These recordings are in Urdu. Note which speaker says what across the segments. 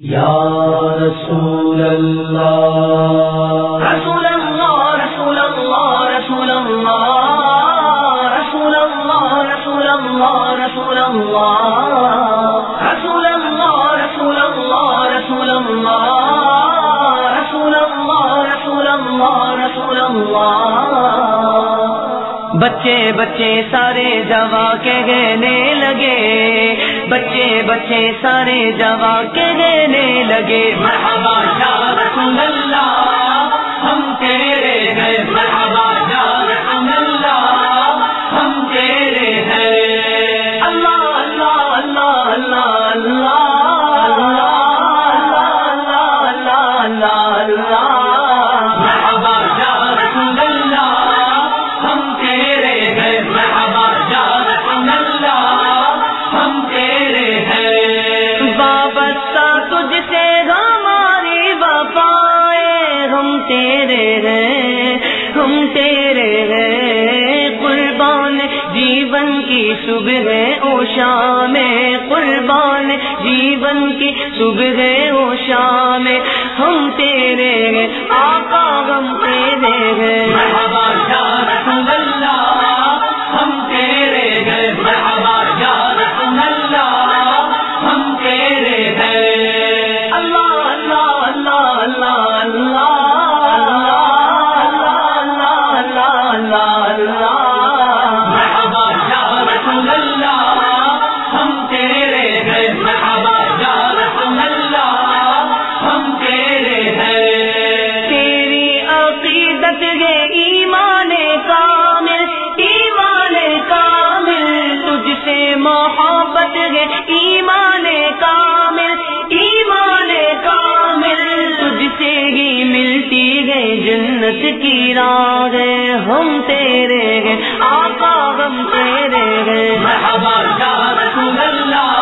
Speaker 1: یا رسول اللہ
Speaker 2: رسول بچے بچے سارے جوا کے گہنے لگے۔ بچے بچے سارے جوا کے گہنے لگے۔ مرحبا یا رسول اللہ، ہم تیرے کی صبح او شام قربان، جیون کی صبح او شام، ہم تیرے ہیں آقا ہم تیرے ہیں۔ یہ جنت کی راگ ہم تیرے ہیں، آقا ہم تیرے ہیں۔ مرحبا یا رسول اللہ۔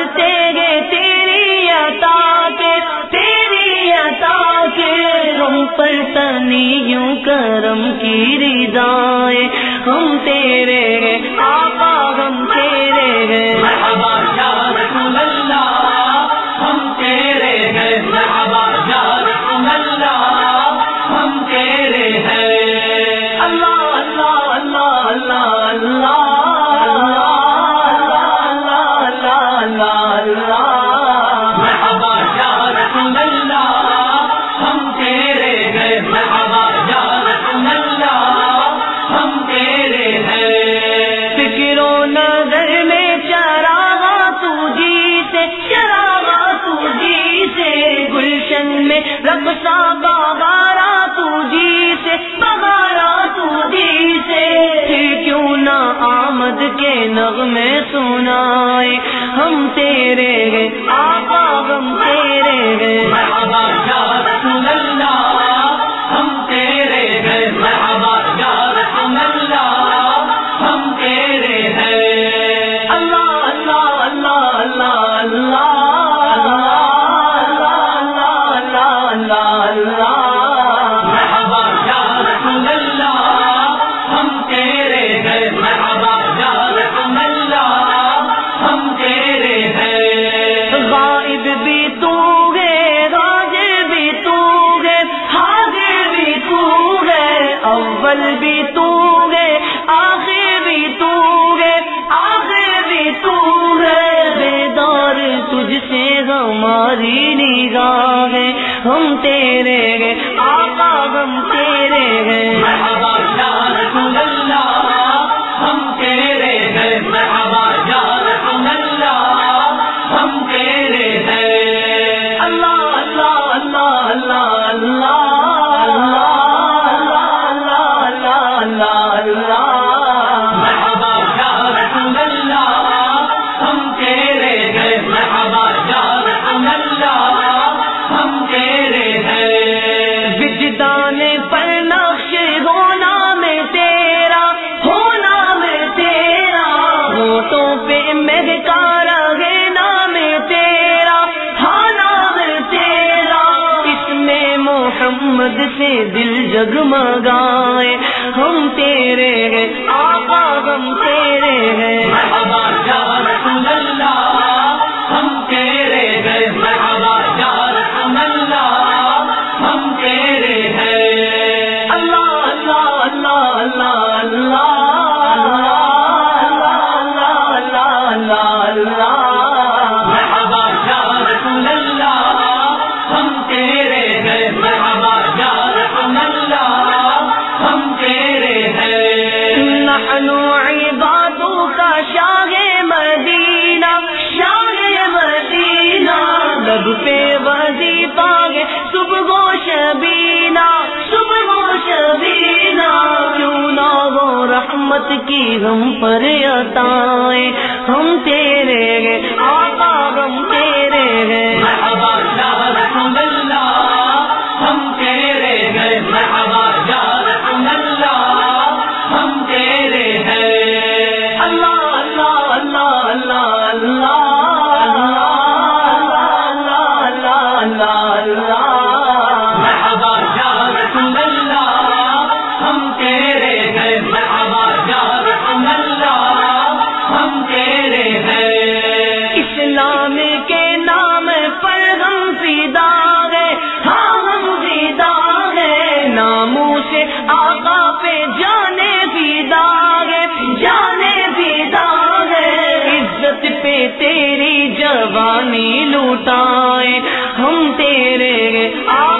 Speaker 2: واسطے گے تیری عطا کے، تیری عطا کے۔ ہم پر تنیوں کرم کی ردائے ہم تیرے نغمے سنائے ہم تیرے ہیں اول بھی تو ہے، آخر بھی تو ہے، آخر بھی تو ہے۔ بیدار تجھ سے ہماری نگاہ ہے ہم تیرے گے آقا ہم تیرے
Speaker 3: گے سے دل جگمگائے ہم تیرے ہیں آقا ہم تیرے ہیں۔ صبح و شبینا صبح و شبینا کیوں نہ وہ رحمت کی ہم پر عطائیں؟ ہم تیرے گے تیری جوانی لوٹائیں ہم تیرے آ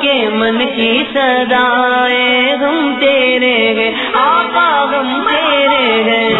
Speaker 2: کے من کی سدائے ہم تیرے ہیں
Speaker 3: آقا ہم تیرے
Speaker 2: ہیں۔